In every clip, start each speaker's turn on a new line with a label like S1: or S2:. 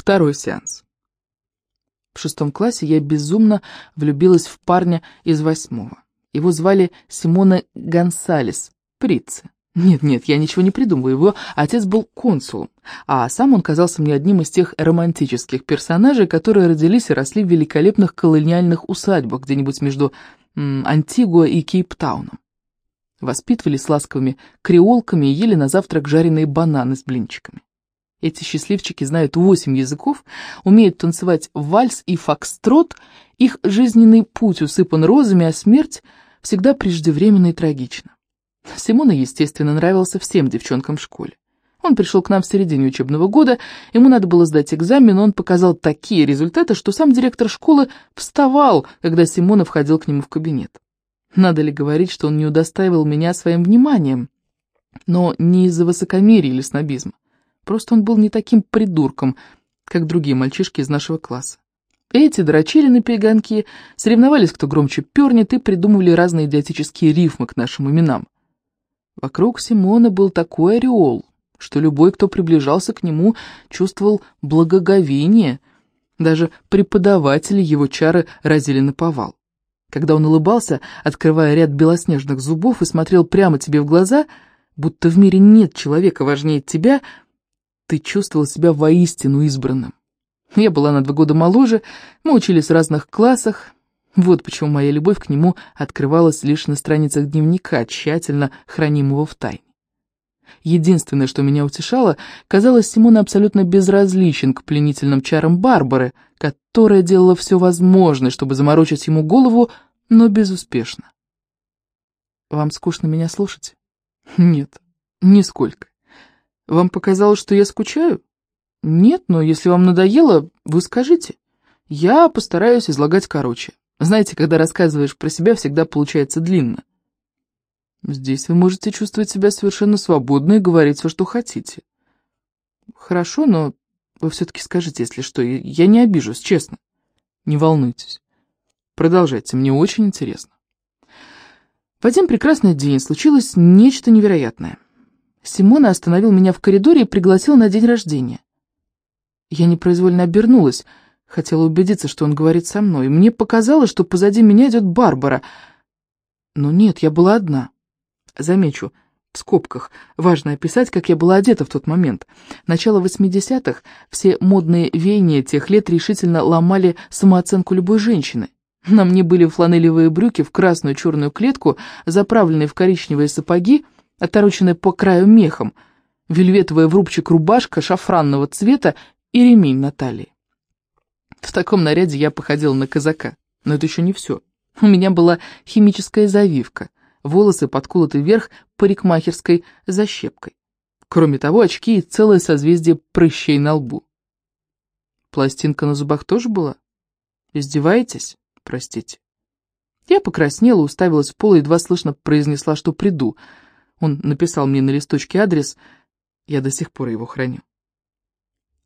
S1: Второй сеанс. В шестом классе я безумно влюбилась в парня из восьмого. Его звали Симона Гонсалес, Прицы. Нет-нет, я ничего не придумываю, его отец был консулом, а сам он казался мне одним из тех романтических персонажей, которые родились и росли в великолепных колониальных усадьбах где-нибудь между Антигуа и Кейптауном. Воспитывали с ласковыми креолками и ели на завтрак жареные бананы с блинчиками. Эти счастливчики знают восемь языков, умеют танцевать вальс и фокстрот, их жизненный путь усыпан розами, а смерть всегда преждевременна и трагична. Симона, естественно, нравился всем девчонкам в школе. Он пришел к нам в середине учебного года, ему надо было сдать экзамен, он показал такие результаты, что сам директор школы вставал, когда Симона входил к нему в кабинет. Надо ли говорить, что он не удостаивал меня своим вниманием? Но не из-за высокомерия или снобизма. Просто он был не таким придурком, как другие мальчишки из нашего класса. Эти дрочили на перегонки, соревновались, кто громче пернет, и придумывали разные идиотические рифмы к нашим именам. Вокруг Симона был такой ореол, что любой, кто приближался к нему, чувствовал благоговение. Даже преподаватели его чары разили на повал. Когда он улыбался, открывая ряд белоснежных зубов и смотрел прямо тебе в глаза, будто в мире нет человека важнее тебя, ты чувствовал себя воистину избранным. Я была на два года моложе, мы учились в разных классах, вот почему моя любовь к нему открывалась лишь на страницах дневника, тщательно хранимого в тайне. Единственное, что меня утешало, казалось, Симон абсолютно безразличен к пленительным чарам Барбары, которая делала все возможное, чтобы заморочить ему голову, но безуспешно. «Вам скучно меня слушать?» «Нет, нисколько. Вам показалось, что я скучаю?» «Нет, но если вам надоело, вы скажите. Я постараюсь излагать короче». Знаете, когда рассказываешь про себя, всегда получается длинно. Здесь вы можете чувствовать себя совершенно свободно и говорить все, что хотите. Хорошо, но вы все-таки скажите, если что, я не обижусь, честно. Не волнуйтесь. Продолжайте, мне очень интересно. В один прекрасный день случилось нечто невероятное. Симона остановил меня в коридоре и пригласил на день рождения. Я непроизвольно обернулась — Хотела убедиться, что он говорит со мной. Мне показалось, что позади меня идет Барбара. Но нет, я была одна. Замечу, в скобках, важно описать, как я была одета в тот момент. Начало 80-х, все модные веяния тех лет решительно ломали самооценку любой женщины. На мне были фланелевые брюки в красную черную клетку, заправленные в коричневые сапоги, отороченные по краю мехом, вельветовая в рубчик рубашка шафранного цвета и ремень на талии. В таком наряде я походила на казака. Но это еще не все. У меня была химическая завивка, волосы подколоты вверх парикмахерской защепкой. Кроме того, очки и целое созвездие прыщей на лбу. Пластинка на зубах тоже была? Издеваетесь? Простите. Я покраснела, уставилась в пол и едва слышно произнесла, что приду. Он написал мне на листочке адрес, я до сих пор его храню.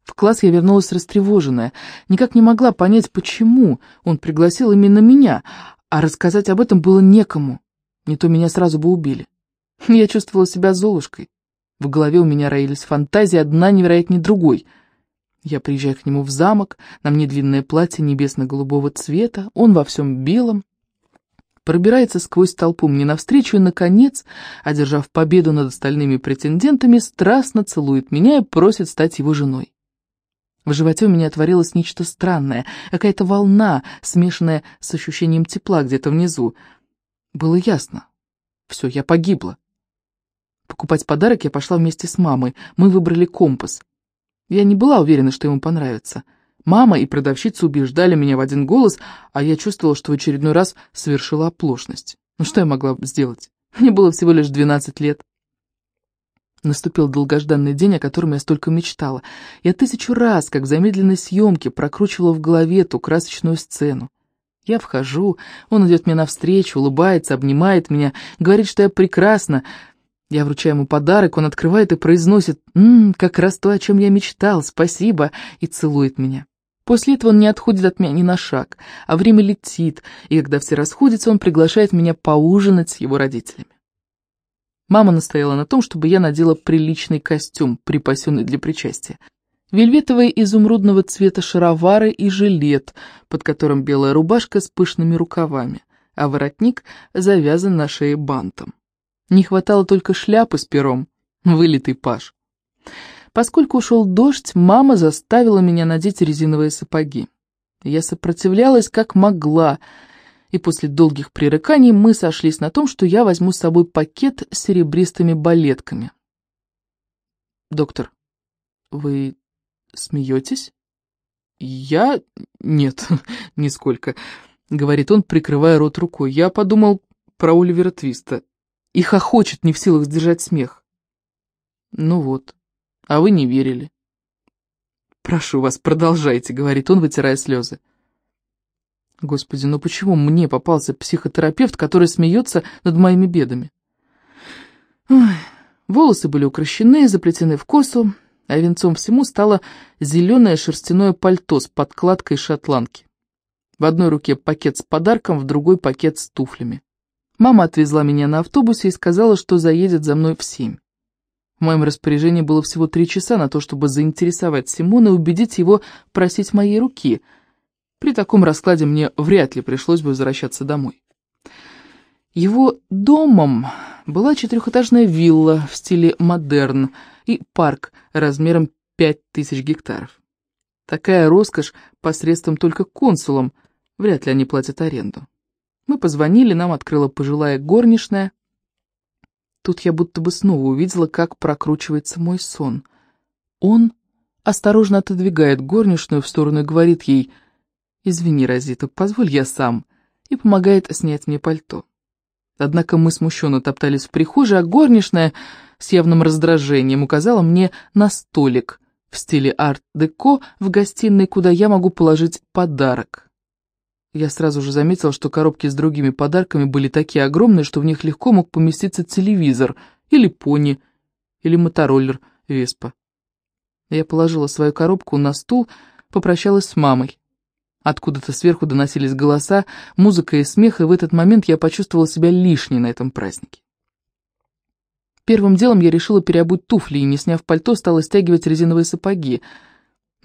S1: В класс я вернулась растревоженная, никак не могла понять, почему он пригласил именно меня, а рассказать об этом было некому, не то меня сразу бы убили. Я чувствовала себя золушкой. В голове у меня роились фантазии, одна невероятнее другой. Я приезжаю к нему в замок, на мне длинное платье небесно-голубого цвета, он во всем белом, пробирается сквозь толпу мне навстречу и, наконец, одержав победу над остальными претендентами, страстно целует меня и просит стать его женой. В животе у меня творилось нечто странное, какая-то волна, смешанная с ощущением тепла где-то внизу. Было ясно. Все, я погибла. Покупать подарок я пошла вместе с мамой. Мы выбрали компас. Я не была уверена, что ему понравится. Мама и продавщица убеждали меня в один голос, а я чувствовала, что в очередной раз совершила оплошность. Ну что я могла сделать? Мне было всего лишь 12 лет. Наступил долгожданный день, о котором я столько мечтала. Я тысячу раз, как в замедленной съемке, прокручивала в голове ту красочную сцену. Я вхожу, он идет мне навстречу, улыбается, обнимает меня, говорит, что я прекрасна. Я вручаю ему подарок, он открывает и произносит «Ммм, как раз то, о чем я мечтал, спасибо», и целует меня. После этого он не отходит от меня ни на шаг, а время летит, и когда все расходятся, он приглашает меня поужинать с его родителями. Мама настояла на том, чтобы я надела приличный костюм, припасенный для причастия. Вельветовые изумрудного цвета шаровары и жилет, под которым белая рубашка с пышными рукавами, а воротник завязан на шее бантом. Не хватало только шляпы с пером, вылитый паш. Поскольку ушел дождь, мама заставила меня надеть резиновые сапоги. Я сопротивлялась как могла, и после долгих пререканий мы сошлись на том, что я возьму с собой пакет с серебристыми балетками. «Доктор, вы смеетесь?» «Я? Нет, нисколько», — говорит он, прикрывая рот рукой. «Я подумал про Оливера Твиста. И хохочет, не в силах сдержать смех». «Ну вот, а вы не верили». «Прошу вас, продолжайте», — говорит он, вытирая слезы. Господи, ну почему мне попался психотерапевт, который смеется над моими бедами? Ой, волосы были укращены, заплетены в косу, а венцом всему стало зеленое шерстяное пальто с подкладкой шотландки. В одной руке пакет с подарком, в другой пакет с туфлями. Мама отвезла меня на автобусе и сказала, что заедет за мной в семь. В моем распоряжении было всего три часа на то, чтобы заинтересовать Симона и убедить его просить моей руки — при таком раскладе мне вряд ли пришлось бы возвращаться домой. Его домом была четырехэтажная вилла в стиле модерн и парк размером 5000 гектаров. Такая роскошь посредством только консулам, вряд ли они платят аренду. Мы позвонили, нам открыла пожилая горничная. Тут я будто бы снова увидела, как прокручивается мой сон. Он осторожно отодвигает горничную в сторону и говорит ей — «Извини, Розита, позволь я сам», и помогает снять мне пальто. Однако мы смущенно топтались в прихожей, а горничная с явным раздражением указала мне на столик в стиле арт-деко в гостиной, куда я могу положить подарок. Я сразу же заметил, что коробки с другими подарками были такие огромные, что в них легко мог поместиться телевизор, или пони, или мотороллер Веспа. Я положила свою коробку на стул, попрощалась с мамой. Откуда-то сверху доносились голоса, музыка и смех, и в этот момент я почувствовала себя лишней на этом празднике. Первым делом я решила переобуть туфли и, не сняв пальто, стала стягивать резиновые сапоги.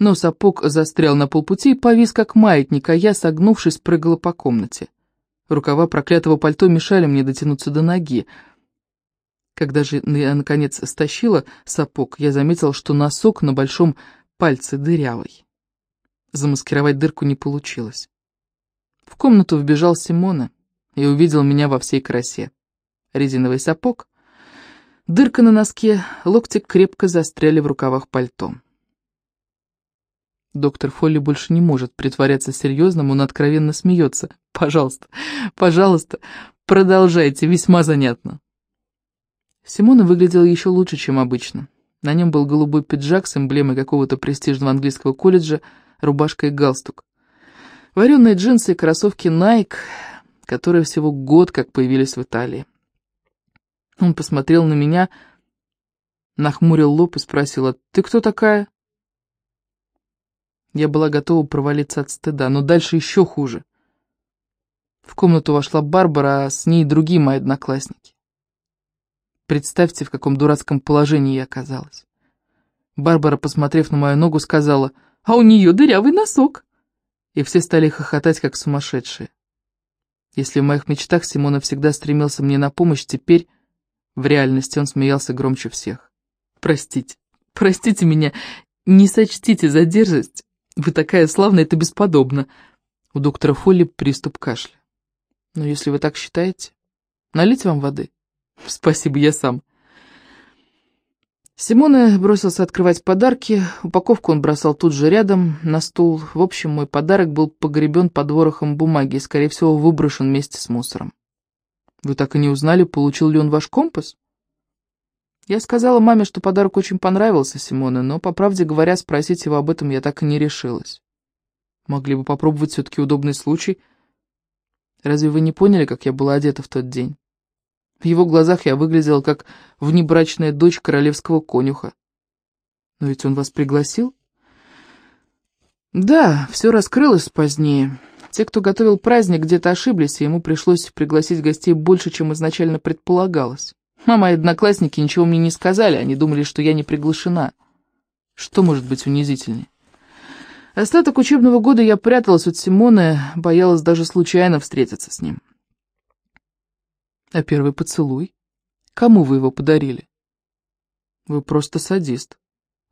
S1: Но сапог застрял на полпути и повис, как маятник, а я, согнувшись, прыгала по комнате. Рукава проклятого пальто мешали мне дотянуться до ноги. Когда же я, наконец, стащила сапог, я заметила, что носок на большом пальце дырявый. Замаскировать дырку не получилось. В комнату вбежал Симона и увидел меня во всей красе. Резиновый сапог, дырка на носке, локти крепко застряли в рукавах пальто. Доктор Фолли больше не может притворяться серьезным, он откровенно смеется. «Пожалуйста, пожалуйста, продолжайте, весьма занятно». Симона выглядел еще лучше, чем обычно. На нем был голубой пиджак с эмблемой какого-то престижного английского колледжа, рубашка и галстук. Вареные джинсы и кроссовки Nike, которые всего год как появились в Италии. Он посмотрел на меня, нахмурил лоб и спросил, «А ты кто такая?» Я была готова провалиться от стыда, но дальше еще хуже. В комнату вошла Барбара, а с ней другие мои одноклассники. Представьте, в каком дурацком положении я оказалась. Барбара, посмотрев на мою ногу, сказала, а у нее дырявый носок. И все стали хохотать, как сумасшедшие. Если в моих мечтах Симона всегда стремился мне на помощь, теперь в реальности он смеялся громче всех. «Простите, простите меня, не сочтите за дерзость. Вы такая славная, это бесподобно». У доктора Фолли приступ кашля. «Но если вы так считаете, налить вам воды?» «Спасибо, я сам». Симона бросился открывать подарки, упаковку он бросал тут же рядом, на стул. В общем, мой подарок был погребен под ворохом бумаги и, скорее всего, выброшен вместе с мусором. Вы так и не узнали, получил ли он ваш компас? Я сказала маме, что подарок очень понравился Симоне, но, по правде говоря, спросить его об этом я так и не решилась. Могли бы попробовать все-таки удобный случай. Разве вы не поняли, как я была одета в тот день? В его глазах я выглядела как внебрачная дочь королевского конюха. Но ведь он вас пригласил? Да, все раскрылось позднее. Те, кто готовил праздник, где-то ошиблись, и ему пришлось пригласить гостей больше, чем изначально предполагалось. А мои одноклассники ничего мне не сказали, они думали, что я не приглашена. Что может быть унизительнее? Остаток учебного года я пряталась от Симоны, боялась даже случайно встретиться с ним. А первый поцелуй? Кому вы его подарили? Вы просто садист.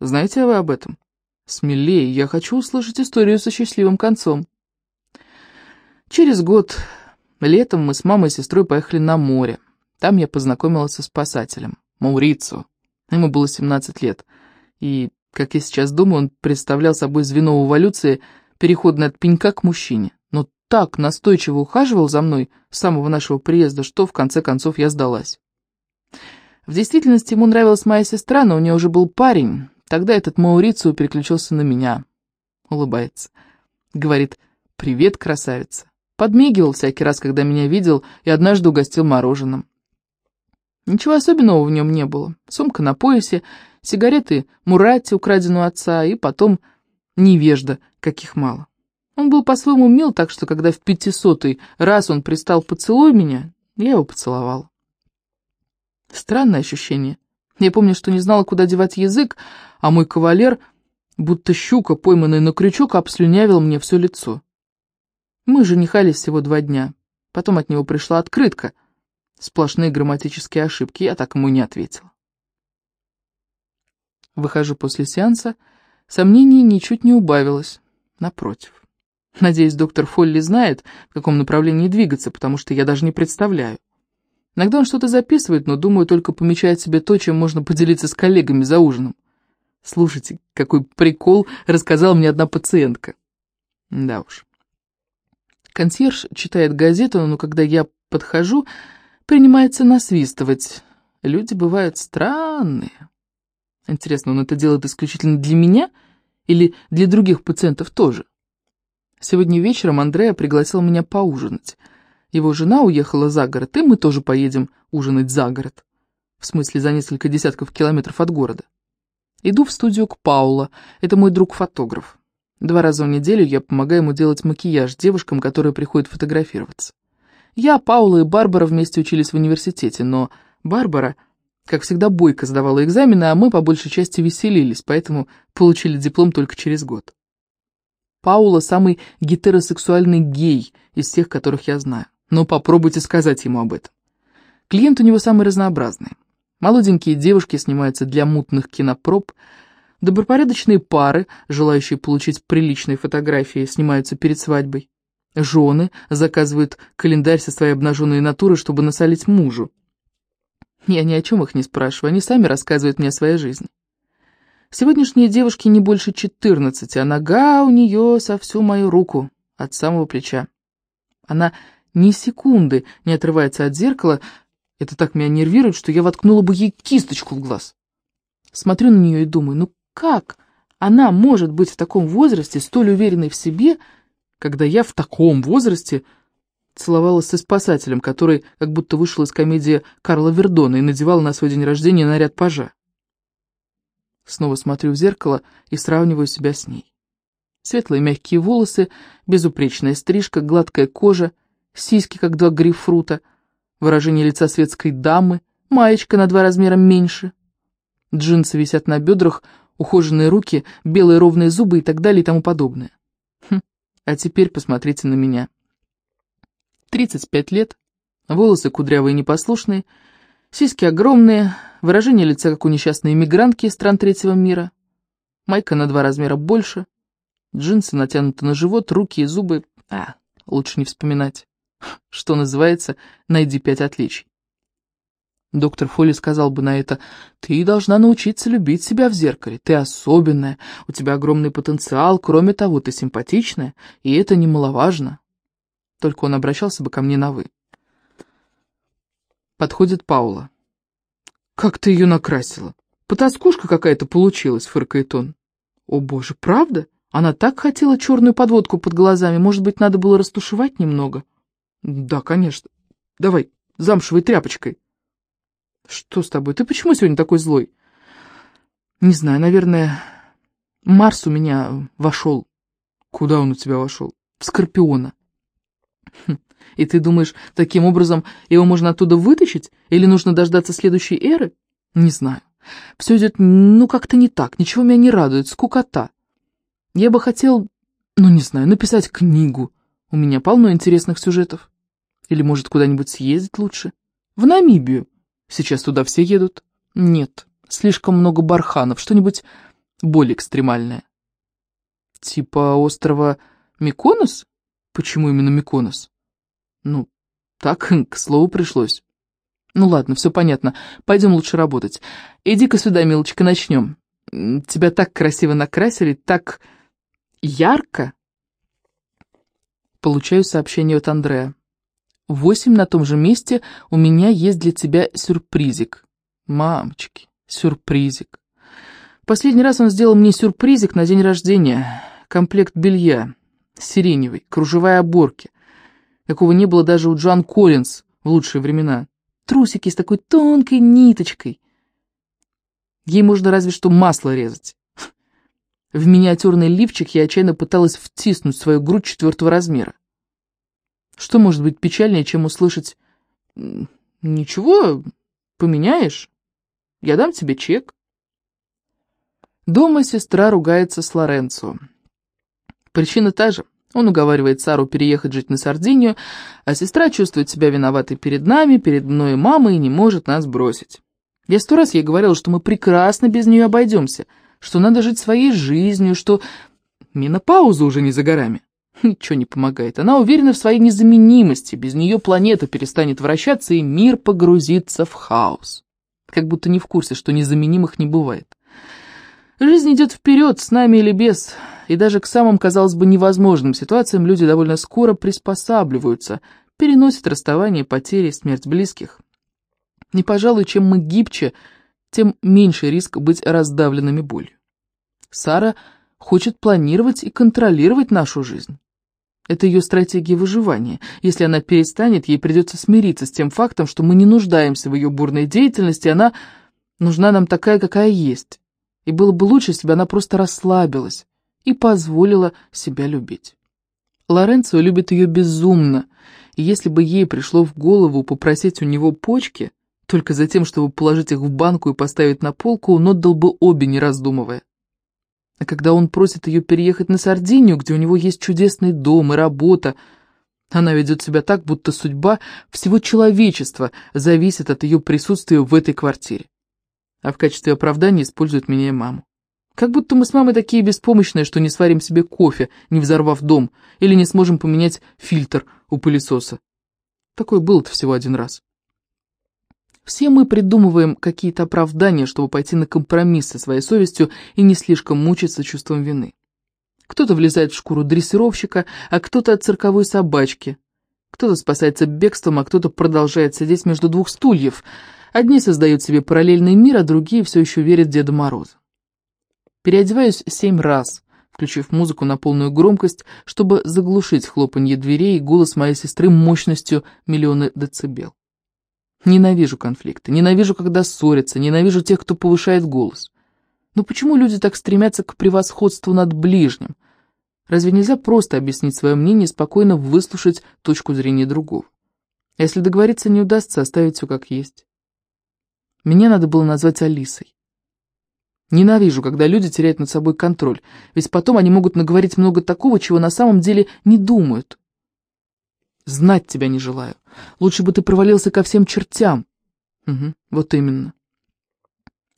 S1: Знаете вы об этом? Смелее, я хочу услышать историю со счастливым концом. Через год, летом, мы с мамой и сестрой поехали на море. Там я познакомилась со спасателем, Маурицо. Ему было 17 лет. И, как я сейчас думаю, он представлял собой звено эволюции, переходное от пенька к мужчине. Но так настойчиво ухаживал за мной с самого нашего приезда, что в конце концов я сдалась. В действительности ему нравилась моя сестра, но у нее уже был парень. Тогда этот Маурицио переключился на меня. Улыбается. Говорит, «Привет, красавица». Подмигивал всякий раз, когда меня видел, и однажды угостил мороженым. Ничего особенного в нем не было. Сумка на поясе, сигареты Мурати, украденную отца, и потом невежда, каких мало. Он был по-своему мил, так что, когда в пятисотый раз он пристал «поцелуй меня», я его поцеловала. Странное ощущение. Я помню, что не знала, куда девать язык, а мой кавалер, будто щука, пойманная на крючок, обслюнявил мне все лицо. Мы женихались всего два дня. Потом от него пришла открытка. Сплошные грамматические ошибки, я так ему не ответила. Выхожу после сеанса, сомнений ничуть не убавилось. Напротив. Надеюсь, доктор Фолли знает, в каком направлении двигаться, потому что я даже не представляю. Иногда он что-то записывает, но, думаю, только помечает себе то, чем можно поделиться с коллегами за ужином. Слушайте, какой прикол рассказала мне одна пациентка. Да уж. Консьерж читает газету, но когда я подхожу, принимается насвистывать. Люди бывают странные. Интересно, он это делает исключительно для меня или для других пациентов тоже? Сегодня вечером Андреа пригласил меня поужинать. Его жена уехала за город, и мы тоже поедем ужинать за город. В смысле, за несколько десятков километров от города. Иду в студию к Паула, это мой друг-фотограф. Два раза в неделю я помогаю ему делать макияж девушкам, которые приходят фотографироваться. Я, Паула и Барбара вместе учились в университете, но Барбара, как всегда, бойко сдавала экзамены, а мы по большей части веселились, поэтому получили диплом только через год. Паула самый гетеросексуальный гей из всех, которых я знаю но попробуйте сказать ему об этом. Клиент у него самый разнообразный. Молоденькие девушки снимаются для мутных кинопроб, добропорядочные пары, желающие получить приличные фотографии, снимаются перед свадьбой. Жены заказывают календарь со своей обнаженной натуры, чтобы насолить мужу. Я ни о чем их не спрашиваю, они сами рассказывают мне о своей жизни. Сегодняшние девушки не больше 14, а нога у нее со всю мою руку, от самого плеча. Она ни секунды не отрывается от зеркала. Это так меня нервирует, что я воткнула бы ей кисточку в глаз. Смотрю на нее и думаю, ну как она может быть в таком возрасте столь уверенной в себе, когда я в таком возрасте целовалась со спасателем, который как будто вышел из комедии Карла Вердона и надевал на свой день рождения наряд пажа. Снова смотрю в зеркало и сравниваю себя с ней. Светлые мягкие волосы, безупречная стрижка, гладкая кожа — сиськи, как два грейпфрута, выражение лица светской дамы, маечка на два размера меньше. Джинсы висят на бедрах, ухоженные руки, белые ровные зубы и так далее и тому подобное. А теперь посмотрите на меня. 35 лет, волосы кудрявые и непослушные, сиськи огромные, выражение лица, как у несчастной иммигрантки из стран третьего мира, майка на два размера больше, джинсы натянуты на живот, руки и зубы, а, лучше не вспоминать. Что называется, найди пять отличий. Доктор Фолли сказал бы на это, «Ты должна научиться любить себя в зеркале, ты особенная, у тебя огромный потенциал, кроме того, ты симпатичная, и это немаловажно». Только он обращался бы ко мне на «вы». Подходит Паула. «Как ты ее накрасила? Потаскушка какая-то получилась», — фыркает он. «О боже, правда? Она так хотела черную подводку под глазами, может быть, надо было растушевать немного?» «Да, конечно. Давай, замшевой тряпочкой». «Что с тобой? Ты почему сегодня такой злой?» «Не знаю, наверное, Марс у меня вошел». «Куда он у тебя вошел?» «В Скорпиона». Хм, «И ты думаешь, таким образом его можно оттуда вытащить? Или нужно дождаться следующей эры?» «Не знаю. Все идет, ну, как-то не так, ничего меня не радует, скукота. Я бы хотел, ну, не знаю, написать книгу. У меня полно интересных сюжетов. Или, может, куда-нибудь съездить лучше? В Намибию. Сейчас туда все едут. Нет, слишком много барханов, что-нибудь более экстремальное. Типа острова Миконос? Почему именно Миконос? Ну, так, к слову, пришлось. Ну ладно, все понятно. Пойдем лучше работать. Иди-ка сюда, милочка, начнем. Тебя так красиво накрасили, так ярко. Получаю сообщение от Андрея. Восемь на том же месте у меня есть для тебя сюрпризик. Мамочки, сюрпризик. Последний раз он сделал мне сюрпризик на день рождения. Комплект белья, сиреневый, кружевая оборки. Какого не было даже у Джоан Коллинз в лучшие времена. Трусики с такой тонкой ниточкой. Ей можно разве что масло резать. В миниатюрный лифчик я отчаянно пыталась втиснуть свою грудь четвертого размера. Что может быть печальнее, чем услышать «Ничего, поменяешь? Я дам тебе чек». Дома сестра ругается с Лоренцо. Причина та же. Он уговаривает Сару переехать жить на Сардинию, а сестра чувствует себя виноватой перед нами, перед мной и мамой, и не может нас бросить. Я сто раз ей говорила, что мы прекрасно без нее обойдемся, что надо жить своей жизнью, что менопауза уже не за горами. Ничего не помогает. Она уверена в своей незаменимости, без нее планета перестанет вращаться, и мир погрузится в хаос. Как будто не в курсе, что незаменимых не бывает. Жизнь идет вперед, с нами или без, и даже к самым, казалось бы, невозможным ситуациям люди довольно скоро приспосабливаются, переносят расставание, потери, смерть близких. Не пожалуй, чем мы гибче, тем меньше риск быть раздавленными болью. Сара хочет планировать и контролировать нашу жизнь. Это ее стратегия выживания. Если она перестанет, ей придется смириться с тем фактом, что мы не нуждаемся в ее бурной деятельности, она нужна нам такая, какая есть и было бы лучше, если бы она просто расслабилась и позволила себя любить. Лоренцо любит ее безумно, и если бы ей пришло в голову попросить у него почки, только за тем, чтобы положить их в банку и поставить на полку, он отдал бы обе, не раздумывая. А когда он просит ее переехать на Сардинию, где у него есть чудесный дом и работа, она ведет себя так, будто судьба всего человечества зависит от ее присутствия в этой квартире а в качестве оправдания используют меня и маму. Как будто мы с мамой такие беспомощные, что не сварим себе кофе, не взорвав дом, или не сможем поменять фильтр у пылесоса. Такое было-то всего один раз. Все мы придумываем какие-то оправдания, чтобы пойти на компромисс со своей совестью и не слишком мучиться чувством вины. Кто-то влезает в шкуру дрессировщика, а кто-то от цирковой собачки. Кто-то спасается бегством, а кто-то продолжает сидеть между двух стульев — Одни создают себе параллельный мир, а другие все еще верят в Деда Мороза. Переодеваюсь семь раз, включив музыку на полную громкость, чтобы заглушить хлопанье дверей и голос моей сестры мощностью миллионы децибел. Ненавижу конфликты, ненавижу, когда ссорятся, ненавижу тех, кто повышает голос. Но почему люди так стремятся к превосходству над ближним? Разве нельзя просто объяснить свое мнение и спокойно выслушать точку зрения другого? А если договориться не удастся, оставить все как есть? Меня надо было назвать Алисой. Ненавижу, когда люди теряют над собой контроль, ведь потом они могут наговорить много такого, чего на самом деле не думают. Знать тебя не желаю. Лучше бы ты провалился ко всем чертям. Угу, вот именно.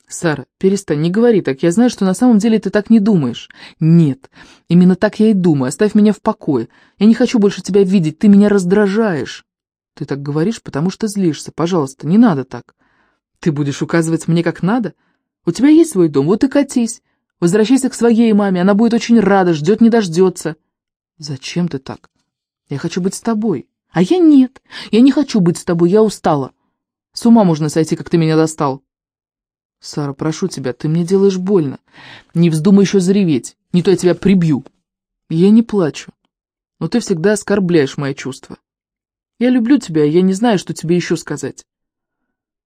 S1: Сара, перестань, не говори так. Я знаю, что на самом деле ты так не думаешь. Нет, именно так я и думаю. Оставь меня в покое. Я не хочу больше тебя видеть, ты меня раздражаешь. Ты так говоришь, потому что злишься. Пожалуйста, не надо так. Ты будешь указывать мне как надо? У тебя есть свой дом, вот и катись. Возвращайся к своей маме, она будет очень рада, ждет не дождется. Зачем ты так? Я хочу быть с тобой. А я нет, я не хочу быть с тобой, я устала. С ума можно сойти, как ты меня достал. Сара, прошу тебя, ты мне делаешь больно. Не вздумай еще зареветь, не то я тебя прибью. Я не плачу, но ты всегда оскорбляешь мои чувства. Я люблю тебя, я не знаю, что тебе еще сказать.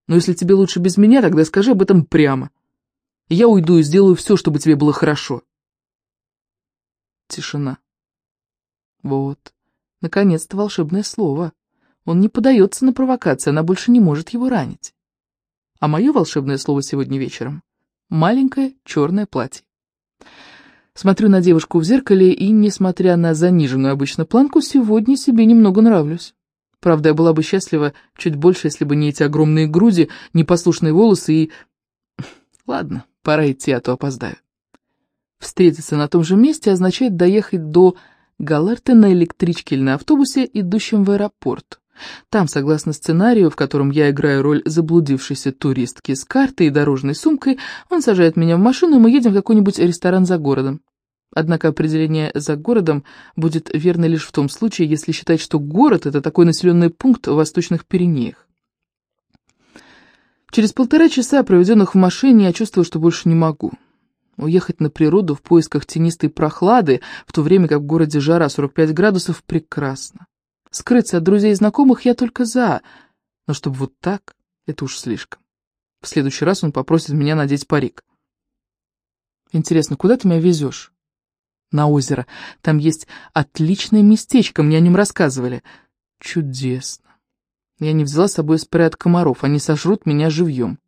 S1: Но если тебе лучше без меня, тогда скажи об этом прямо. Я уйду и сделаю все, чтобы тебе было хорошо. Тишина. Вот, наконец-то волшебное слово. Он не подается на провокации, она больше не может его ранить. А мое волшебное слово сегодня вечером — маленькое черное платье. Смотрю на девушку в зеркале и, несмотря на заниженную обычно планку, сегодня себе немного нравлюсь. Правда, я была бы счастлива чуть больше, если бы не эти огромные груди, непослушные волосы и... Ладно, пора идти, а то опоздаю. Встретиться на том же месте означает доехать до Галерты на электричке или на автобусе, идущем в аэропорт. Там, согласно сценарию, в котором я играю роль заблудившейся туристки с картой и дорожной сумкой, он сажает меня в машину, и мы едем в какой-нибудь ресторан за городом. Однако определение «за городом» будет верно лишь в том случае, если считать, что город — это такой населенный пункт в Восточных Пиренеях. Через полтора часа, проведенных в машине, я чувствую, что больше не могу. Уехать на природу в поисках тенистой прохлады, в то время как в городе жара 45 градусов, прекрасно. Скрыться от друзей и знакомых я только за, но чтобы вот так, это уж слишком. В следующий раз он попросит меня надеть парик. Интересно, куда ты меня везешь? на озеро. Там есть отличное местечко, мне о нем рассказывали. Чудесно. Я не взяла с собой спрей от комаров, они сожрут меня живьем.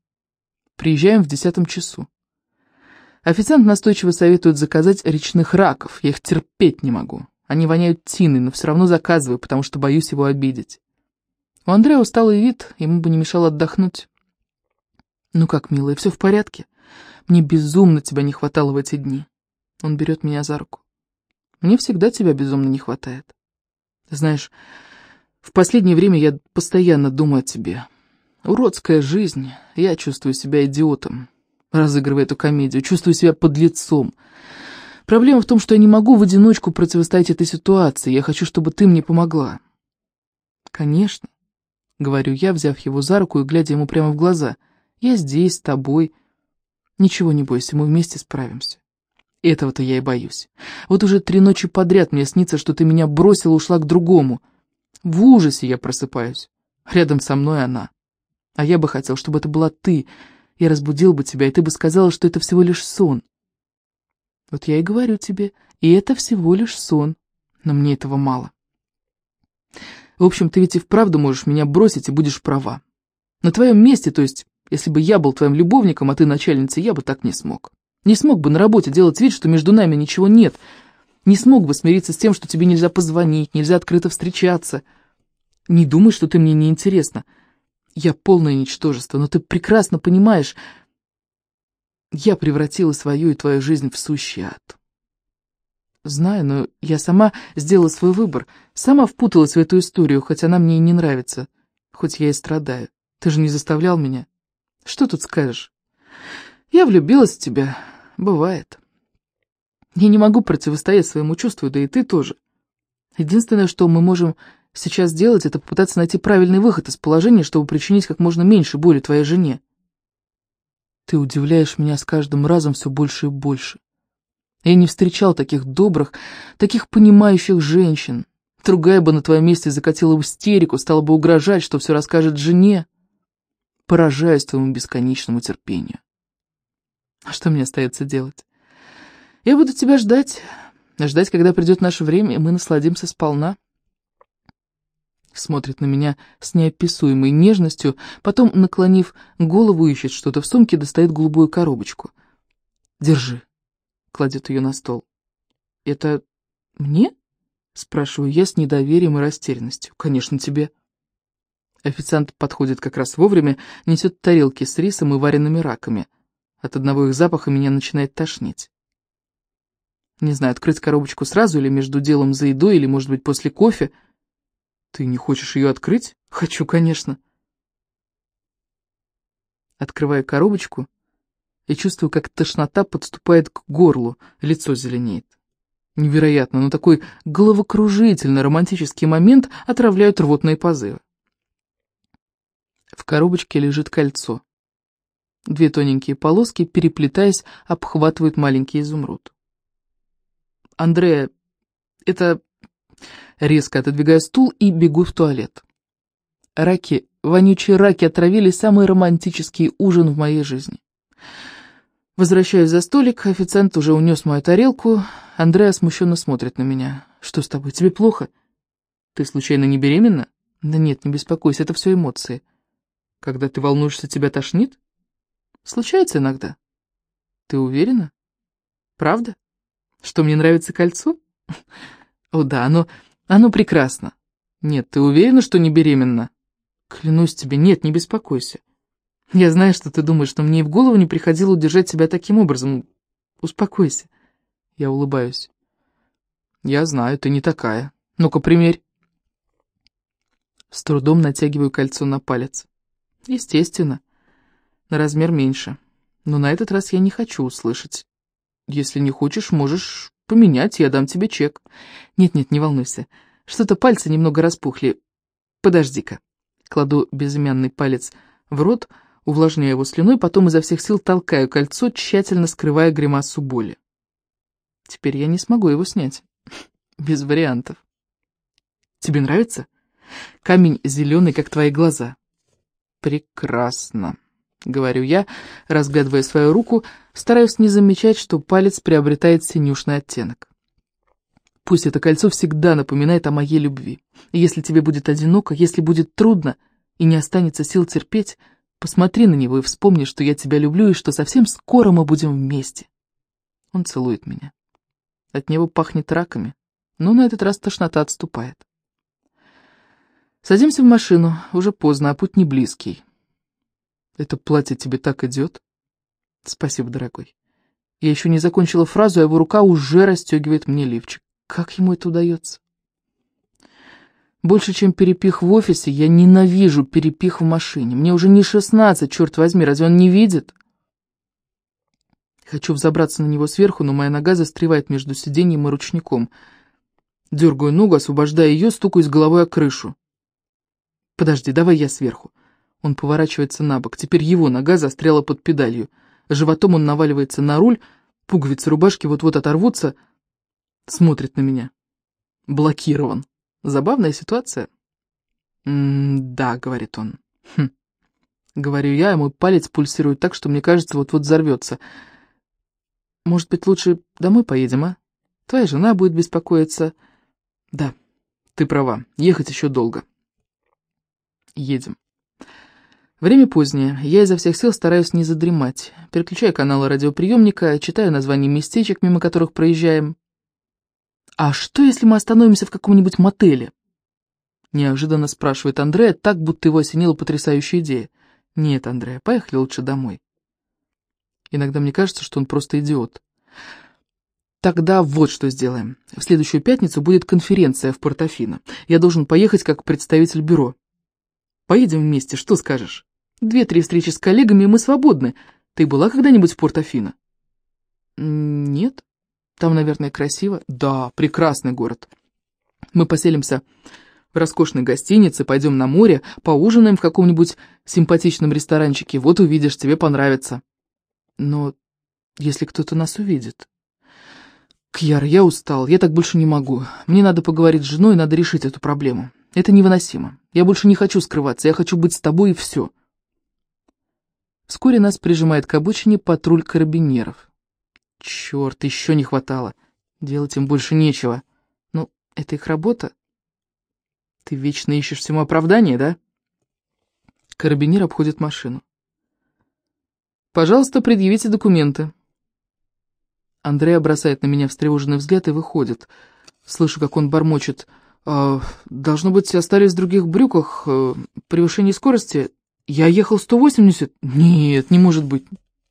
S1: Приезжаем в десятом часу. Официант настойчиво советует заказать речных раков, я их терпеть не могу. Они воняют тиной, но все равно заказываю, потому что боюсь его обидеть. У Андрея усталый вид, ему бы не мешало отдохнуть. Ну как, милая, все в порядке? Мне безумно тебя не хватало в эти дни. Он берет меня за руку. Мне всегда тебя безумно не хватает. Знаешь, в последнее время я постоянно думаю о тебе. Уродская жизнь. Я чувствую себя идиотом, разыгрывая эту комедию. Чувствую себя подлецом. Проблема в том, что я не могу в одиночку противостоять этой ситуации. Я хочу, чтобы ты мне помогла. Конечно, говорю я, взяв его за руку и глядя ему прямо в глаза. Я здесь, с тобой. Ничего не бойся, мы вместе справимся. Этого-то я и боюсь. Вот уже три ночи подряд мне снится, что ты меня бросила, ушла к другому. В ужасе я просыпаюсь. Рядом со мной она. А я бы хотел, чтобы это была ты. Я разбудил бы тебя, и ты бы сказала, что это всего лишь сон. Вот я и говорю тебе, и это всего лишь сон. Но мне этого мало. В общем, ты ведь и вправду можешь меня бросить, и будешь права. На твоем месте, то есть, если бы я был твоим любовником, а ты начальницей, я бы так не смог. Не смог бы на работе делать вид, что между нами ничего нет. Не смог бы смириться с тем, что тебе нельзя позвонить, нельзя открыто встречаться. Не думай, что ты мне не интересна. Я полное ничтожество, но ты прекрасно понимаешь, я превратила свою и твою жизнь в сущий ад. Знаю, но я сама сделала свой выбор, сама впуталась в эту историю, хоть она мне и не нравится, хоть я и страдаю. Ты же не заставлял меня. Что тут скажешь? Я влюбилась в тебя, Бывает. Я не могу противостоять своему чувству, да и ты тоже. Единственное, что мы можем сейчас сделать, это попытаться найти правильный выход из положения, чтобы причинить как можно меньше боли твоей жене. Ты удивляешь меня с каждым разом все больше и больше. Я не встречал таких добрых, таких понимающих женщин. Другая бы на твоем месте закатила истерику, стала бы угрожать, что все расскажет жене. Поражаюсь твоему бесконечному терпению. А что мне остается делать? Я буду тебя ждать, ждать, когда придет наше время, и мы насладимся сполна. Смотрит на меня с неописуемой нежностью, потом, наклонив голову, ищет что-то в сумке, достает голубую коробочку. «Держи», — кладет ее на стол. «Это мне?» — спрашиваю я с недоверием и растерянностью. «Конечно, тебе». Официант подходит как раз вовремя, несет тарелки с рисом и вареными раками. От одного их запаха меня начинает тошнить. Не знаю, открыть коробочку сразу или между делом за едой, или, может быть, после кофе. Ты не хочешь ее открыть? Хочу, конечно. Открываю коробочку и чувствую, как тошнота подступает к горлу, лицо зеленеет. Невероятно, но такой головокружительный романтический момент отравляют рвотные позывы. В коробочке лежит кольцо. Две тоненькие полоски, переплетаясь, обхватывают маленький изумруд. «Андрея, это...» Резко отодвигаю стул и бегу в туалет. Раки, вонючие раки отравили самый романтический ужин в моей жизни. Возвращаюсь за столик, официант уже унес мою тарелку. Андреа смущенно смотрит на меня. «Что с тобой? Тебе плохо? Ты случайно не беременна?» «Да нет, не беспокойся, это все эмоции». Когда ты волнуешься, тебя тошнит? Случается иногда. Ты уверена? Правда? Что мне нравится кольцо? О да, оно, оно прекрасно. Нет, ты уверена, что не беременна? Клянусь тебе, нет, не беспокойся. Я знаю, что ты думаешь, но мне и в голову не приходило удержать себя таким образом. Успокойся. Я улыбаюсь. Я знаю, ты не такая. Ну-ка, примерь. С трудом натягиваю кольцо на палец. Естественно. На размер меньше. Но на этот раз я не хочу услышать. Если не хочешь, можешь поменять, я дам тебе чек. Нет-нет, не волнуйся. Что-то пальцы немного распухли. Подожди-ка. Кладу безымянный палец в рот, увлажняю его слюной, потом изо всех сил толкаю кольцо, тщательно скрывая гримасу боли. Теперь я не смогу его снять. Без вариантов. Тебе нравится? Камень зеленый, как твои глаза. Прекрасно, говорю я, разглядывая свою руку, стараюсь не замечать, что палец приобретает синюшный оттенок. Пусть это кольцо всегда напоминает о моей любви. И если тебе будет одиноко, если будет трудно и не останется сил терпеть, посмотри на него и вспомни, что я тебя люблю и что совсем скоро мы будем вместе. Он целует меня. От него пахнет раками, но на этот раз тошнота отступает. Садимся в машину, уже поздно, а путь не близкий. Это платье тебе так идет? Спасибо, дорогой. Я еще не закончила фразу, а его рука уже расстегивает мне лифчик. Как ему это удается? Больше, чем перепих в офисе, я ненавижу перепих в машине. Мне уже не шестнадцать, черт возьми, разве он не видит? Хочу взобраться на него сверху, но моя нога застревает между сиденьем и ручником. Дергаю ногу, освобождая ее, стукаюсь головой о крышу. Подожди, давай я сверху. Он поворачивается на бок. Теперь его нога застряла под педалью. Животом он наваливается на руль, пуговицы рубашки вот-вот оторвутся, смотрит на меня. Блокирован. Забавная ситуация. «М-да», — говорит он. «Хм». Говорю я, и мой палец пульсирует так, что мне кажется, вот-вот взорвется. «Может быть, лучше домой поедем, а? Твоя жена будет беспокоиться». «Да, ты права, ехать еще долго». Едем. Время позднее. Я изо всех сил стараюсь не задремать. Переключаю каналы радиоприемника, читаю названия местечек, мимо которых проезжаем. «А что, если мы остановимся в каком-нибудь мотеле?» Неожиданно спрашивает Андрея, так, будто его осенила потрясающая идея. «Нет, Андрея, поехали лучше домой». Иногда мне кажется, что он просто идиот. Тогда вот что сделаем. В следующую пятницу будет конференция в Портофино. Я должен поехать как представитель бюро. Поедем вместе, что скажешь? Две-три встречи с коллегами, и мы свободны. Ты была когда-нибудь в Портофино? Нет. Там, наверное, красиво. Да, прекрасный город. Мы поселимся в роскошной гостинице, пойдем на море, поужинаем в каком-нибудь симпатичном ресторанчике. Вот увидишь, тебе понравится. Но если кто-то нас увидит... Кьяр, я устал, я так больше не могу. Мне надо поговорить с женой, надо решить эту проблему. Это невыносимо. Я больше не хочу скрываться, я хочу быть с тобой и все. Вскоре нас прижимает к обочине патруль карабинеров. Черт, еще не хватало. Делать им больше нечего. Ну, это их работа. Ты вечно ищешь всему оправдание, да? Карабинер обходит машину. Пожалуйста, предъявите документы. Андрей бросает на меня встревоженный взгляд и выходит. Слышу, как он бормочет. «Э, «Должно быть, остались в других брюках. Э, превышение скорости. Я ехал 180. Нет, не может быть.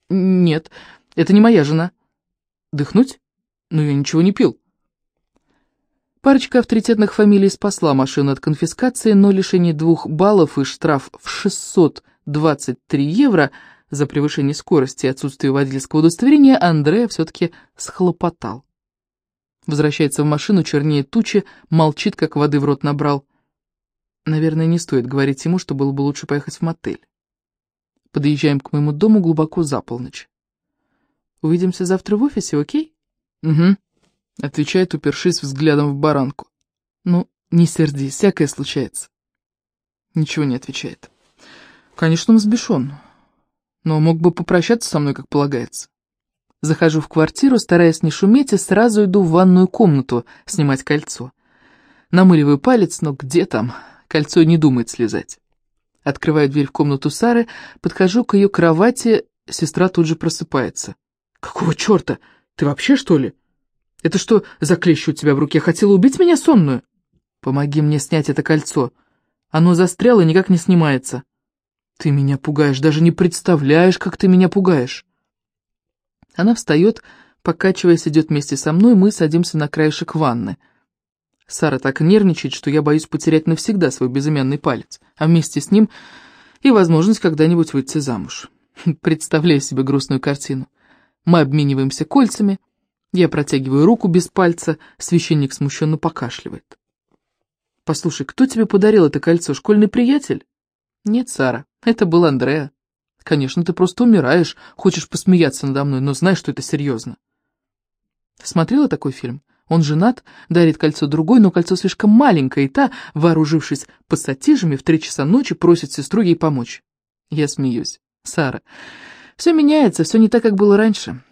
S1: Нет, это не моя жена». Дыхнуть? Но я ничего не пил. Парочка авторитетных фамилий спасла машину от конфискации, но лишение двух баллов и штраф в 623 евро за превышение скорости и отсутствие водительского удостоверения Андрея все-таки схлопотал. Возвращается в машину, чернее тучи, молчит, как воды в рот набрал. Наверное, не стоит говорить ему, что было бы лучше поехать в мотель. Подъезжаем к моему дому глубоко за полночь. Увидимся завтра в офисе, окей?» «Угу», — отвечает, упершись взглядом в баранку. «Ну, не сердись, всякое случается». Ничего не отвечает. «Конечно, он взбешен, но мог бы попрощаться со мной, как полагается». Захожу в квартиру, стараясь не шуметь, и сразу иду в ванную комнату снимать кольцо. Намыливаю палец, но где там? Кольцо не думает слезать. Открываю дверь в комнату Сары, подхожу к ее кровати, сестра тут же просыпается. «Какого черта? Ты вообще, что ли? Это что за клещ у тебя в руке? Хотела убить меня сонную?» «Помоги мне снять это кольцо. Оно застряло и никак не снимается». «Ты меня пугаешь, даже не представляешь, как ты меня пугаешь». Она встает, покачиваясь, идет вместе со мной, мы садимся на краешек ванны. Сара так нервничает, что я боюсь потерять навсегда свой безымянный палец, а вместе с ним и возможность когда-нибудь выйти замуж. Представляю себе грустную картину. Мы обмениваемся кольцами, я протягиваю руку без пальца, священник смущенно покашливает. «Послушай, кто тебе подарил это кольцо, школьный приятель?» «Нет, Сара, это был Андреа. Конечно, ты просто умираешь, хочешь посмеяться надо мной, но знаешь, что это серьезно». Смотрела такой фильм? Он женат, дарит кольцо другой, но кольцо слишком маленькое, и та, вооружившись пассатижами, в три часа ночи просит сестру ей помочь. Я смеюсь. Сара, все меняется, все не так, как было раньше.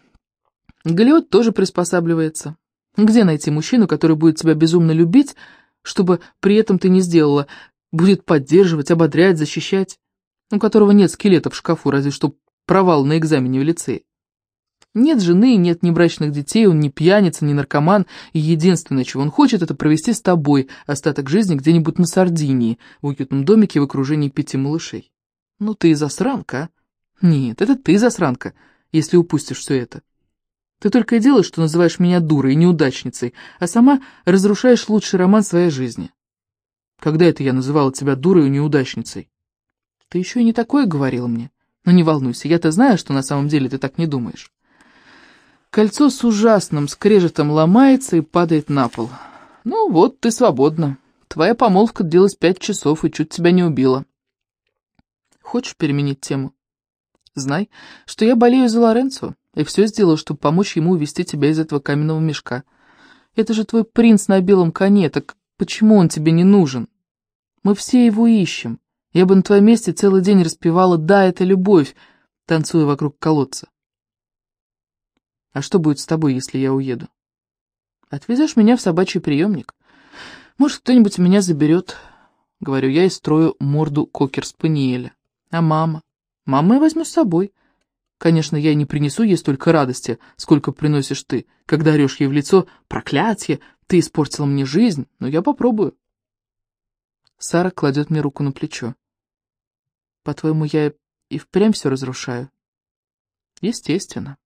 S1: Голливуд тоже приспосабливается. Где найти мужчину, который будет тебя безумно любить, чтобы при этом ты не сделала, будет поддерживать, ободрять, защищать, у которого нет скелета в шкафу, разве что провал на экзамене в лицее? Нет жены, нет ни брачных детей, он не пьяница, не наркоман, и единственное, чего он хочет, это провести с тобой остаток жизни где-нибудь на Сардинии, в уютном домике в окружении пяти малышей. Ну ты и засранка, а? Нет, это ты засранка, если упустишь все это. Ты только и делаешь, что называешь меня дурой и неудачницей, а сама разрушаешь лучший роман своей жизни. Когда это я называла тебя дурой и неудачницей? Ты еще и не такое говорила мне. Но не волнуйся, я-то знаю, что на самом деле ты так не думаешь. Кольцо с ужасным скрежетом ломается и падает на пол. Ну вот, ты свободна. Твоя помолвка длилась пять часов и чуть тебя не убила. Хочешь переменить тему? Знай, что я болею за Лоренцо, и все сделал, чтобы помочь ему увести тебя из этого каменного мешка. Это же твой принц на белом коне, так почему он тебе не нужен? Мы все его ищем. Я бы на твоем месте целый день распевала «Да, это любовь», танцуя вокруг колодца. А что будет с тобой, если я уеду? Отвезешь меня в собачий приемник. Может, кто-нибудь меня заберет. Говорю я и строю морду кокер-спаниеля. А мама? Мама я возьму с собой. Конечно, я не принесу ей столько радости, сколько приносишь ты, когда орешь ей в лицо «Проклятие! Ты испортила мне жизнь!» Но я попробую. Сара кладет мне руку на плечо. По-твоему, я и впрямь все разрушаю? Естественно.